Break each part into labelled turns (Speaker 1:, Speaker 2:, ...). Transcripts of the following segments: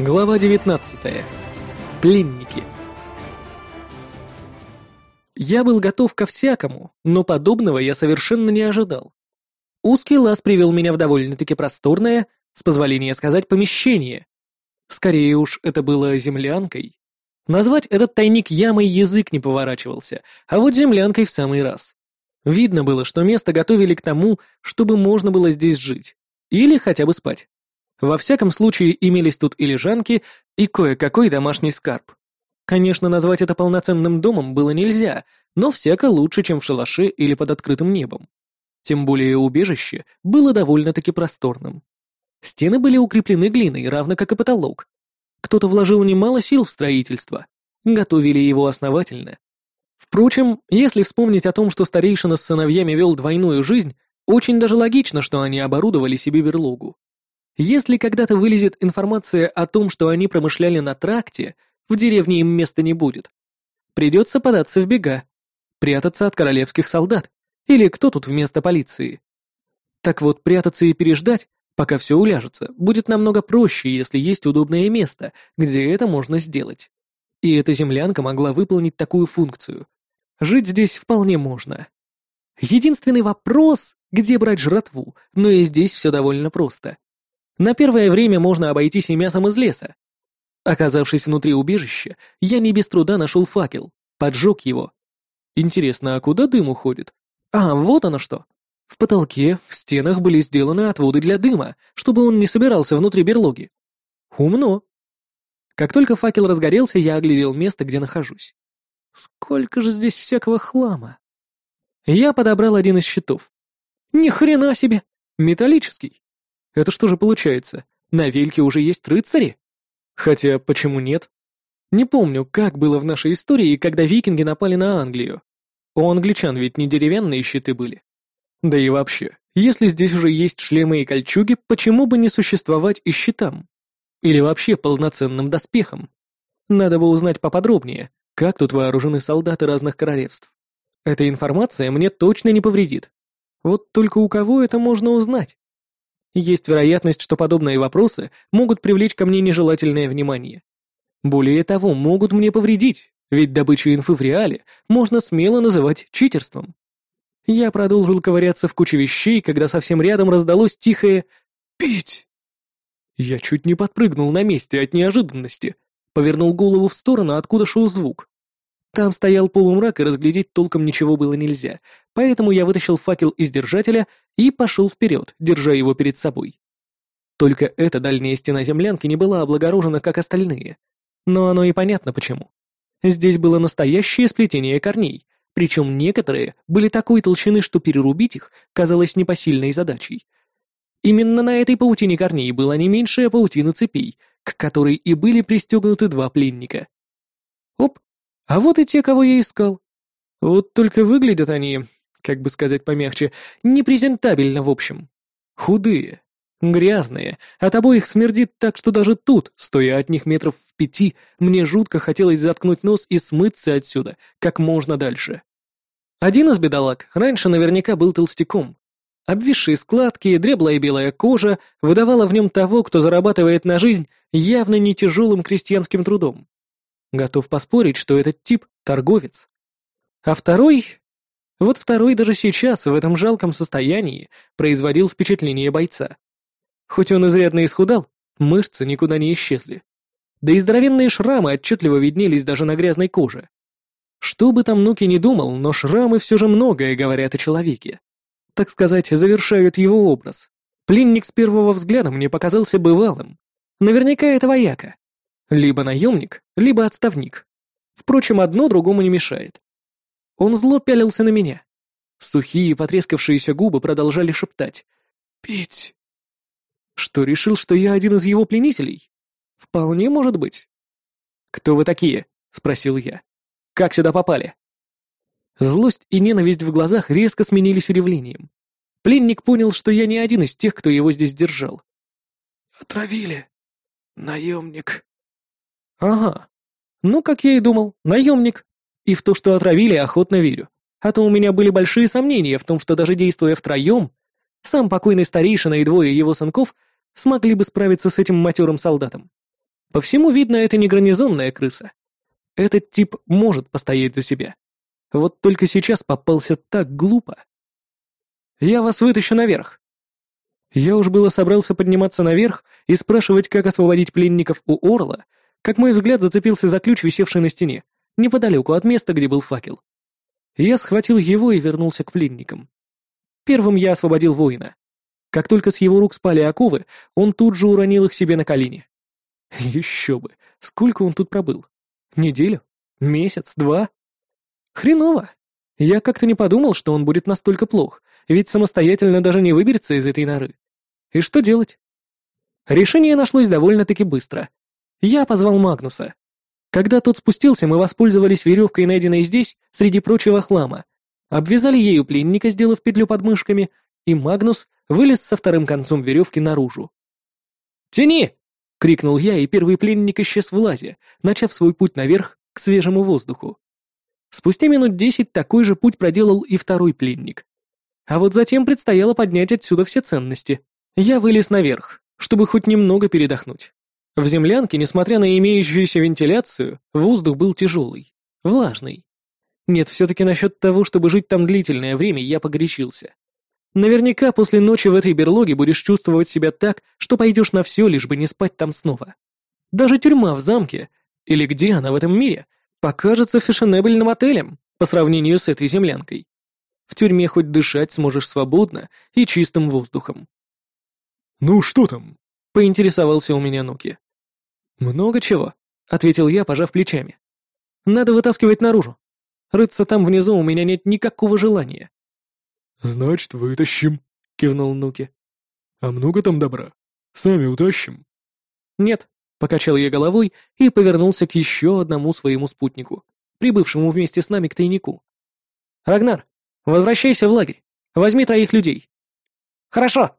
Speaker 1: Глава 19. Пленники. Я был готов ко всякому, но подобного я совершенно не ожидал. Узкий лаз привел меня в довольно-таки просторное, с позволения сказать, помещение. Скорее уж, это было землянкой. Назвать этот тайник ямой язык не поворачивался, а вот землянкой в самый раз. Видно было, что место готовили к тому, чтобы можно было здесь жить. Или хотя бы спать. Во всяком случае, имелись тут и лежанки, и кое-какой домашний скарб. Конечно, назвать это полноценным домом было нельзя, но всяко лучше, чем в шалаше или под открытым небом. Тем более убежище было довольно-таки просторным. Стены были укреплены глиной, равно как и потолок. Кто-то вложил немало сил в строительство, готовили его основательно. Впрочем, если вспомнить о том, что старейшина с сыновьями вел двойную жизнь, очень даже логично, что они оборудовали себе берлогу. Если когда-то вылезет информация о том, что они промышляли на тракте, в деревне им места не будет. Придется податься в бега, прятаться от королевских солдат. Или кто тут вместо полиции? Так вот, прятаться и переждать, пока все уляжется, будет намного проще, если есть удобное место, где это можно сделать. И эта землянка могла выполнить такую функцию. Жить здесь вполне можно. Единственный вопрос, где брать жратву, но и здесь все довольно просто. На первое время можно обойтись и мясом из леса. Оказавшись внутри убежища, я не без труда нашел факел, поджег его. Интересно, а куда дым уходит? А, вот оно что. В потолке, в стенах были сделаны отводы для дыма, чтобы он не собирался внутри берлоги. Умно. Как только факел разгорелся, я оглядел место, где нахожусь. Сколько же здесь всякого хлама. Я подобрал один из щитов. Ни хрена себе! Металлический. Это что же получается? На Вельке уже есть рыцари? Хотя, почему нет? Не помню, как было в нашей истории, когда викинги напали на Англию. У англичан ведь не деревянные щиты были. Да и вообще, если здесь уже есть шлемы и кольчуги, почему бы не существовать и щитам? Или вообще полноценным доспехам? Надо бы узнать поподробнее, как тут вооружены солдаты разных королевств. Эта информация мне точно не повредит. Вот только у кого это можно узнать? Есть вероятность, что подобные вопросы могут привлечь ко мне нежелательное внимание. Более того, могут мне повредить, ведь добычу инфы в реале можно смело называть читерством. Я продолжил ковыряться в куче вещей, когда совсем рядом раздалось тихое «Пить!». Я чуть не подпрыгнул на месте от неожиданности, повернул голову в сторону, откуда шел звук. Там стоял полумрак, и разглядеть толком ничего было нельзя, поэтому я вытащил факел из держателя и пошел вперед, держа его перед собой. Только эта дальняя стена землянки не была облагорожена, как остальные. Но оно и понятно почему. Здесь было настоящее сплетение корней, причем некоторые были такой толщины, что перерубить их казалось непосильной задачей. Именно на этой паутине корней была не меньшая паутина цепей, к которой и были пристегнуты два пленника. Оп, а вот и те, кого я искал. Вот только выглядят они, как бы сказать помягче, непрезентабельно в общем. Худые, грязные, от обоих смердит так, что даже тут, стоя от них метров в пяти, мне жутко хотелось заткнуть нос и смыться отсюда как можно дальше. Один из бедолаг раньше наверняка был толстяком. Обвисшие складки, дреблая белая кожа выдавала в нем того, кто зарабатывает на жизнь явно не тяжелым крестьянским трудом. Готов поспорить, что этот тип — торговец. А второй... Вот второй даже сейчас, в этом жалком состоянии, производил впечатление бойца. Хоть он изрядно исхудал, мышцы никуда не исчезли. Да и здоровенные шрамы отчетливо виднелись даже на грязной коже. Что бы там Нуки не думал, но шрамы все же многое говорят о человеке. Так сказать, завершают его образ. Пленник с первого взгляда мне показался бывалым. Наверняка это вояка. Либо наемник, либо отставник. Впрочем, одно другому не мешает. Он зло пялился на меня. Сухие потрескавшиеся губы продолжали шептать. «Пить!» Что, решил, что я один из его пленителей? Вполне может быть. «Кто вы такие?» — спросил я. «Как сюда попали?» Злость и ненависть в глазах резко сменились удивлением. Пленник понял, что я не один из тех, кто его здесь держал.
Speaker 2: «Отравили. Наемник»,
Speaker 1: Ага. Ну, как я и думал, наемник. И в то, что отравили, охотно верю. А то у меня были большие сомнения в том, что даже действуя втроем, сам покойный старейшина и двое его сынков смогли бы справиться с этим матерым солдатом. По всему видно, это не гарнизонная крыса. Этот тип может постоять за себя. Вот только сейчас попался так глупо. «Я вас вытащу наверх». Я уж было собрался подниматься наверх и спрашивать, как освободить пленников у Орла, как мой взгляд зацепился за ключ, висевший на стене, неподалеку от места, где был факел. Я схватил его и вернулся к пленникам. Первым я освободил воина. Как только с его рук спали оковы, он тут же уронил их себе на колени. Еще бы, сколько он тут пробыл? Неделю? Месяц? Два? Хреново. Я как-то не подумал, что он будет настолько плох, ведь самостоятельно даже не выберется из этой норы. И что делать? Решение нашлось довольно-таки быстро. Я позвал Магнуса. Когда тот спустился, мы воспользовались веревкой, найденной здесь, среди прочего хлама, обвязали ею пленника, сделав петлю под мышками, и Магнус вылез со вторым концом веревки наружу. «Тяни!» — крикнул я, и первый пленник исчез в лазе, начав свой путь наверх к свежему воздуху. Спустя минут десять такой же путь проделал и второй пленник. А вот затем предстояло поднять отсюда все ценности. Я вылез наверх, чтобы хоть немного передохнуть. В землянке, несмотря на имеющуюся вентиляцию, воздух был тяжелый, влажный. Нет, все-таки насчет того, чтобы жить там длительное время, я погорячился. Наверняка после ночи в этой берлоге будешь чувствовать себя так, что пойдешь на все, лишь бы не спать там снова. Даже тюрьма в замке, или где она в этом мире, покажется фешенебельным отелем по сравнению с этой землянкой. В тюрьме хоть дышать сможешь свободно и чистым воздухом.
Speaker 2: «Ну что там?»
Speaker 1: — поинтересовался у меня Нуки. «Много чего», — ответил я, пожав плечами. «Надо вытаскивать наружу. Рыться там внизу у меня нет никакого желания.
Speaker 2: «Значит, вытащим», — кивнул Нуки. «А много там добра? Сами утащим?»
Speaker 1: «Нет», — покачал я головой и повернулся к еще одному своему спутнику, прибывшему вместе с нами к тайнику. «Рагнар, возвращайся в лагерь. Возьми троих людей». «Хорошо».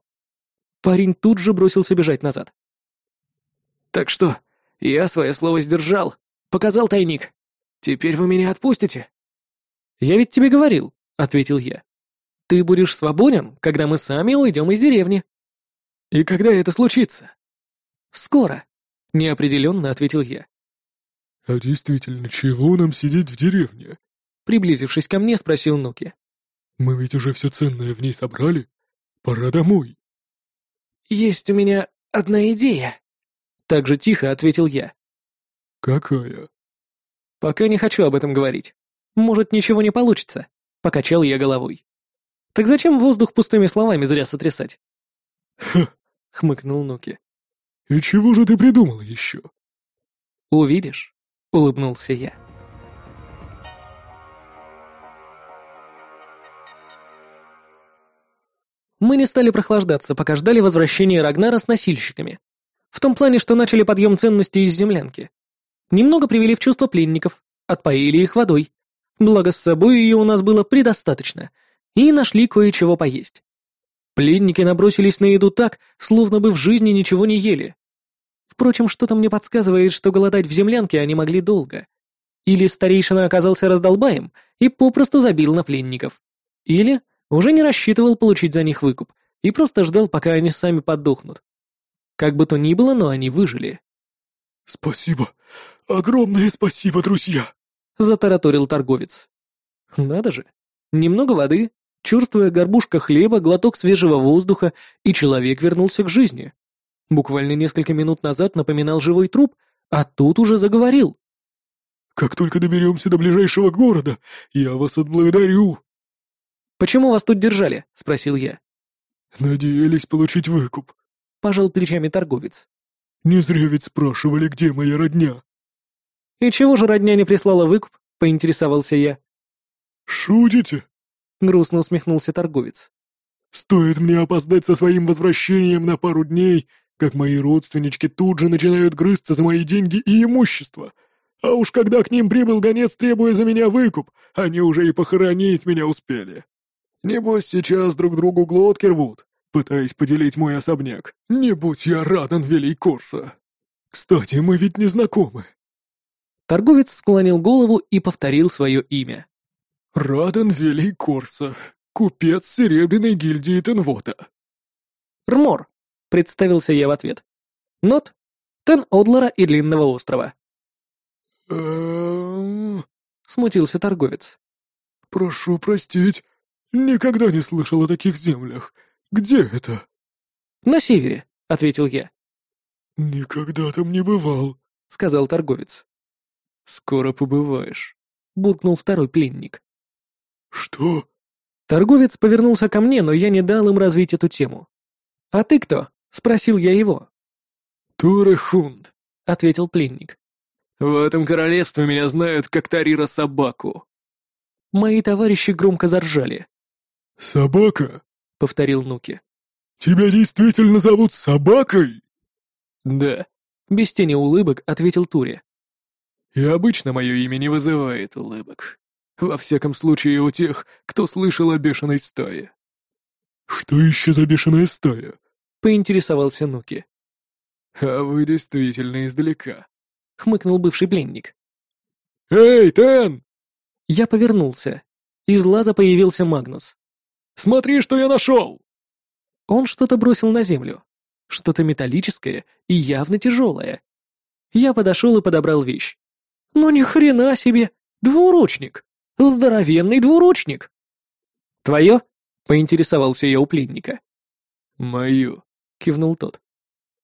Speaker 1: Парень тут же бросился бежать назад.
Speaker 2: «Так что, я свое слово сдержал, показал тайник. Теперь вы меня отпустите?»
Speaker 1: «Я ведь тебе говорил», — ответил я. Ты будешь свободен, когда мы сами уйдем из деревни».
Speaker 2: «И когда это случится?»
Speaker 1: «Скоро», — неопределенно ответил я.
Speaker 2: «А действительно, чего нам сидеть в деревне?»
Speaker 1: Приблизившись ко мне, спросил Нуки.
Speaker 2: «Мы ведь уже все ценное в ней собрали. Пора домой».
Speaker 1: «Есть у меня одна идея», — так же тихо ответил я.
Speaker 2: «Какая?»
Speaker 1: «Пока не хочу об этом говорить. Может, ничего не получится», — покачал я головой. Так зачем воздух пустыми словами зря сотрясать?
Speaker 2: «Ха!»
Speaker 1: — хмыкнул Нуки.
Speaker 2: «И чего же ты придумал еще?»
Speaker 1: «Увидишь», — улыбнулся я. Мы не стали прохлаждаться, пока ждали возвращения Рагнара с носильщиками. В том плане, что начали подъем ценностей из землянки. Немного привели в чувство пленников, отпоили их водой. Благо с собой ее у нас было предостаточно — и нашли кое-чего поесть. Пленники набросились на еду так, словно бы в жизни ничего не ели. Впрочем, что-то мне подсказывает, что голодать в землянке они могли долго. Или старейшина оказался раздолбаем и попросту забил на пленников. Или уже не рассчитывал получить за них выкуп и просто ждал, пока они сами подохнут. Как бы то ни было, но они выжили.
Speaker 2: «Спасибо! Огромное спасибо, друзья!»
Speaker 1: — затараторил торговец. «Надо же! Немного воды, Чувствуя горбушка хлеба, глоток свежего воздуха, и человек вернулся к жизни. Буквально несколько минут назад напоминал живой труп, а тут уже заговорил.
Speaker 2: «Как только доберемся до ближайшего города, я вас отблагодарю!»
Speaker 1: «Почему вас тут держали?» — спросил я.
Speaker 2: «Надеялись получить выкуп», —
Speaker 1: пожал плечами торговец.
Speaker 2: «Не зря ведь спрашивали, где моя родня».
Speaker 1: «И чего же родня не прислала выкуп?» — поинтересовался я.
Speaker 2: «Шутите?»
Speaker 1: — грустно усмехнулся торговец.
Speaker 2: «Стоит мне опоздать со своим возвращением на пару дней, как мои родственнички тут же начинают грызться за мои деньги и имущество. А уж когда к ним прибыл гонец, требуя за меня выкуп, они уже и похоронить меня успели. Небось, сейчас друг другу глотки рвут, пытаясь поделить мой особняк. Не будь я Радан Великорса. Кстати, мы ведь не знакомы».
Speaker 1: Торговец склонил голову и повторил свое имя.
Speaker 2: Раден Велий Корса, купец Серебряной гильдии Тенвота.
Speaker 1: Рмор, представился я в ответ. Нот, Тен Одлара и Длинного острова.
Speaker 2: «Эм,
Speaker 1: Смутился торговец.
Speaker 2: Прошу простить, никогда не слышал о таких землях. Где это?
Speaker 1: На севере, ответил я,
Speaker 2: Никогда там не бывал.
Speaker 1: сказал торговец. Скоро побываешь, буркнул второй пленник.
Speaker 2: Что?
Speaker 1: Торговец повернулся ко мне, но я не дал им развить эту тему. «А ты кто?» — спросил я его.
Speaker 2: Турехунд.
Speaker 1: Ответил пленник.
Speaker 2: В этом королевстве меня знают как Тарира собаку.
Speaker 1: Мои товарищи громко заржали.
Speaker 2: Собака?
Speaker 1: Повторил Нуки.
Speaker 2: Тебя действительно зовут собакой?
Speaker 1: Да. Без тени улыбок ответил Тури.
Speaker 2: И обычно мое имя не вызывает улыбок. Во всяком случае у тех, кто слышал о бешеной стае. Что еще за бешеная стая?
Speaker 1: Поинтересовался Нуки.
Speaker 2: А вы действительно издалека.
Speaker 1: Хмыкнул бывший пленник.
Speaker 2: Эй, Тен!
Speaker 1: Я повернулся. Из лаза появился Магнус.
Speaker 2: Смотри, что я нашел!
Speaker 1: Он что-то бросил на землю. Что-то металлическое и явно тяжелое. Я подошел и подобрал вещь. Ну ни хрена себе! Двуручник! Здоровенный двуручник! Твое? Поинтересовался я у пленника.
Speaker 2: Мою,
Speaker 1: Кивнул тот.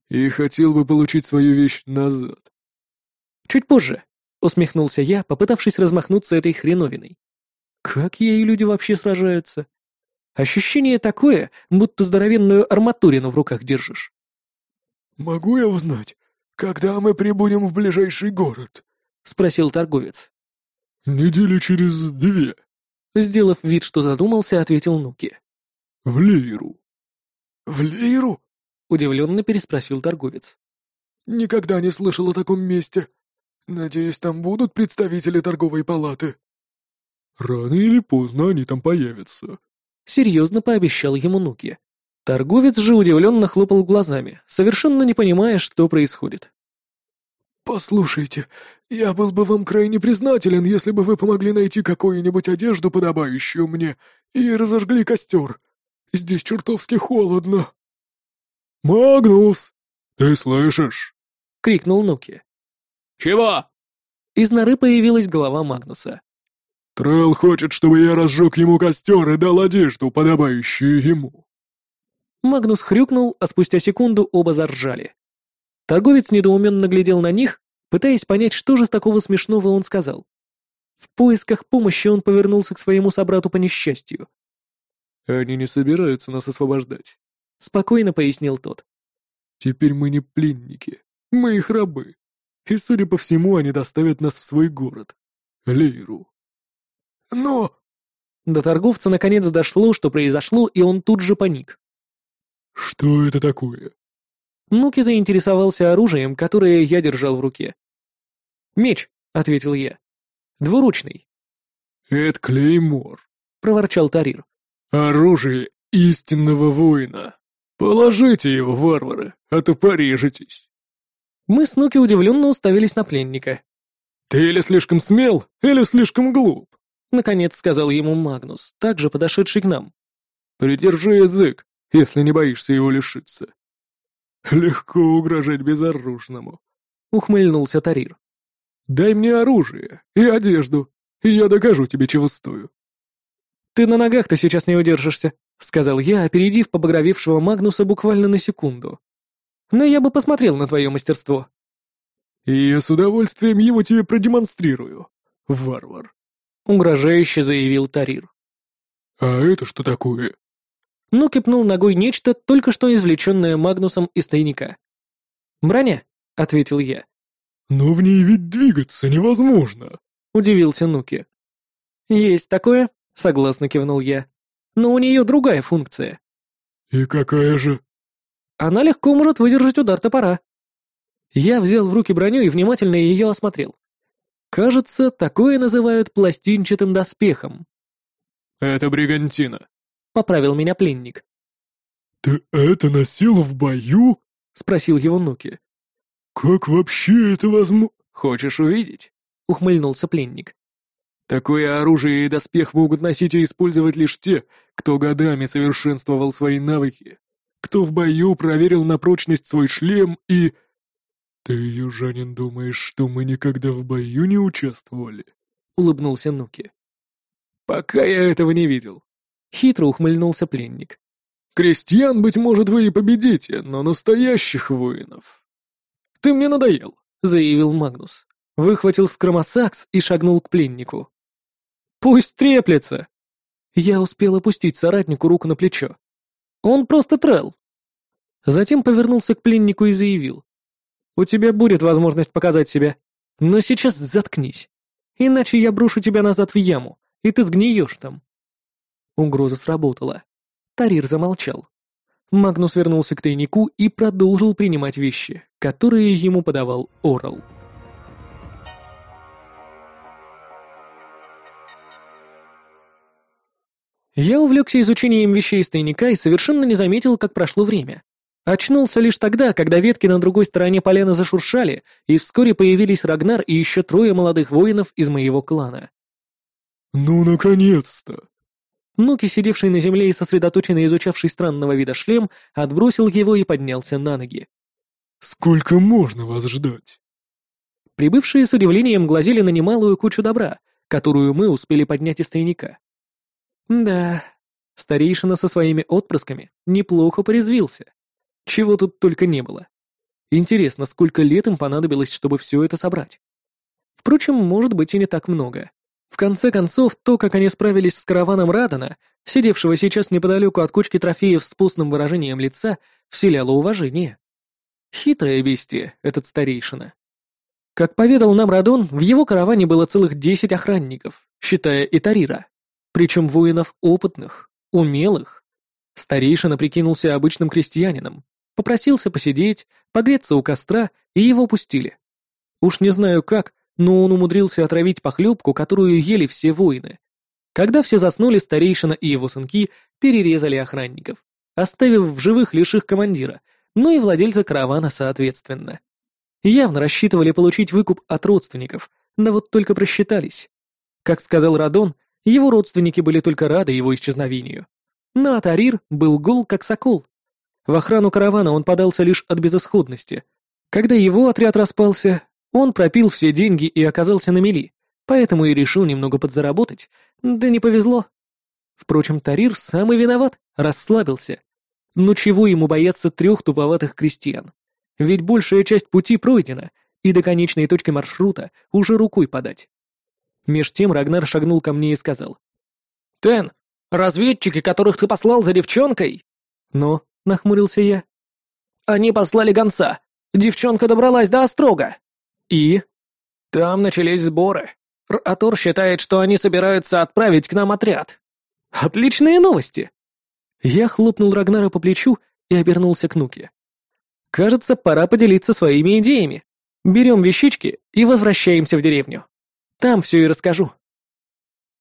Speaker 2: и хотел бы получить свою вещь назад.
Speaker 1: Чуть позже, усмехнулся я, попытавшись размахнуться этой хреновиной. Как ею люди вообще сражаются? Ощущение такое, будто здоровенную арматурину в руках держишь.
Speaker 2: Могу я узнать, когда мы прибудем в ближайший город?
Speaker 1: Спросил торговец.
Speaker 2: Недели через две.
Speaker 1: Сделав вид, что задумался, ответил Нуки.
Speaker 2: В Лейру. В Лейру?
Speaker 1: Удивленно переспросил торговец.
Speaker 2: Никогда не слышал о таком месте. Надеюсь, там будут представители торговой палаты. Рано или поздно они там появятся.
Speaker 1: Серьезно пообещал ему Нуки. Торговец же удивленно хлопал глазами, совершенно не понимая, что происходит.
Speaker 2: «Послушайте, я был бы вам крайне признателен, если бы вы помогли найти какую-нибудь одежду, подобающую мне, и разожгли костер. Здесь чертовски холодно». «Магнус, ты слышишь?»
Speaker 1: — крикнул Нуки.
Speaker 2: «Чего?»
Speaker 1: Из норы появилась голова Магнуса.
Speaker 2: Трелл хочет, чтобы я разжег ему костер и дал одежду, подобающую ему.
Speaker 1: Магнус хрюкнул, а спустя секунду оба заржали. Торговец недоуменно глядел на них, пытаясь понять, что же такого смешного он сказал. В поисках помощи он повернулся к своему собрату по несчастью.
Speaker 2: Они не собираются нас освобождать.
Speaker 1: Спокойно пояснил тот.
Speaker 2: Теперь мы не пленники, мы их рабы. И, судя по всему, они доставят нас в свой город, Лейру. Но...
Speaker 1: До торговца наконец дошло, что произошло, и он тут же паник.
Speaker 2: Что это такое?
Speaker 1: Нуки заинтересовался оружием, которое я держал в руке. «Меч», — ответил я. «Двуручный»,
Speaker 2: Это клеймор.
Speaker 1: — проворчал Тарир.
Speaker 2: Оружие истинного воина. Положите его, варвары, а то порежетесь.
Speaker 1: Мы с Нуки удивленно уставились на пленника.
Speaker 2: Ты или слишком смел, или слишком глуп.
Speaker 1: Наконец сказал ему Магнус, также подошедший к нам.
Speaker 2: Придержи язык, если не боишься его лишиться. Легко угрожать безоружному.
Speaker 1: Ухмыльнулся Тарир.
Speaker 2: Дай мне оружие и одежду, и я докажу тебе, чего стою.
Speaker 1: «Ты на ногах-то сейчас не удержишься», — сказал я, опередив побагровевшего Магнуса буквально на секунду. «Но я бы посмотрел на твое мастерство».
Speaker 2: И я с удовольствием его тебе продемонстрирую, варвар.
Speaker 1: Угрожающе заявил Тарир.
Speaker 2: А это что такое?
Speaker 1: Ну кипнул ногой нечто, только что извлеченное Магнусом из тайника. «Броня», — ответил я.
Speaker 2: Но в ней ведь двигаться невозможно.
Speaker 1: Удивился Нуки. «Есть такое», — согласно кивнул я. «Но у нее другая функция.
Speaker 2: И какая же?
Speaker 1: Она легко может выдержать удар топора». Я взял в руки броню и внимательно ее осмотрел. Кажется, такое называют пластинчатым доспехом.
Speaker 2: Это бригантина.
Speaker 1: Поправил меня пленник.
Speaker 2: Ты это носил в бою?
Speaker 1: Спросил его Нуки.
Speaker 2: Как вообще это возможно?
Speaker 1: Хочешь увидеть? Ухмыльнулся пленник.
Speaker 2: Такое оружие и доспех могут носить и использовать лишь те, кто годами совершенствовал свои навыки, кто в бою проверил на прочность свой шлем и... «Ты, южанин, думаешь, что мы никогда в бою не участвовали?»
Speaker 1: — улыбнулся Нуки.
Speaker 2: «Пока я этого не видел», —
Speaker 1: хитро ухмыльнулся пленник.
Speaker 2: «Крестьян, быть может, вы и победите, но настоящих воинов...»
Speaker 1: «Ты мне надоел», — заявил Магнус. Выхватил скромосакс и шагнул к пленнику. «Пусть треплется!» Я успел опустить соратнику руку на плечо. «Он просто трел!» Затем повернулся к пленнику и заявил. «У тебя будет возможность показать себя, но сейчас заткнись, иначе я брошу тебя назад в яму, и ты сгниешь там». Угроза сработала. Тарир замолчал. Магнус вернулся к тайнику и продолжил принимать вещи, которые ему подавал Орал. Я увлекся изучением вещей из тайника и совершенно не заметил, как прошло время. Очнулся лишь тогда, когда ветки на другой стороне поляны зашуршали, и вскоре появились Рагнар и еще трое молодых воинов из моего клана.
Speaker 2: «Ну, наконец-то!»
Speaker 1: Нуки, сидевший на земле и сосредоточенно изучавший странного вида шлем, отбросил его и поднялся на ноги.
Speaker 2: «Сколько можно вас ждать?»
Speaker 1: Прибывшие с удивлением глазели на немалую кучу добра, которую мы успели поднять из тайника. Да, старейшина со своими отпрысками неплохо порезвился. Чего тут только не было. Интересно, сколько лет им понадобилось, чтобы все это собрать. Впрочем, может быть и не так много. В конце концов, то, как они справились с караваном Радана, сидевшего сейчас неподалеку от кучки трофеев с постным выражением лица, вселяло уважение. Хитрое бестие, этот старейшина. Как поведал нам Радон, в его караване было целых десять охранников, считая и Тарира. Причем воинов опытных, умелых. Старейшина прикинулся обычным крестьянином, попросился посидеть, погреться у костра, и его пустили. Уж не знаю как, но он умудрился отравить похлебку, которую ели все воины. Когда все заснули, старейшина и его сынки перерезали охранников, оставив в живых лишь их командира, ну и владельца каравана соответственно. Явно рассчитывали получить выкуп от родственников, но вот только просчитались. Как сказал Радон, его родственники были только рады его исчезновению. Но Атарир был гол как сокол. В охрану каравана он подался лишь от безысходности. Когда его отряд распался, он пропил все деньги и оказался на мели, поэтому и решил немного подзаработать, да не повезло. Впрочем, Тарир сам и виноват, расслабился. Но чего ему бояться трех туповатых крестьян? Ведь большая часть пути пройдена, и до конечной точки маршрута уже рукой подать. Меж тем Рагнар шагнул ко мне и сказал. «Тен, разведчики, которых ты послал за девчонкой?» «Ну?» — нахмурился я. «Они послали гонца. Девчонка добралась до Острога». «И?» «Там начались сборы. Атор считает, что они собираются отправить к нам отряд». «Отличные новости!» Я хлопнул Рагнара по плечу и обернулся к Нуке. «Кажется, пора поделиться своими идеями. Берем вещички и возвращаемся в деревню». Там все и расскажу.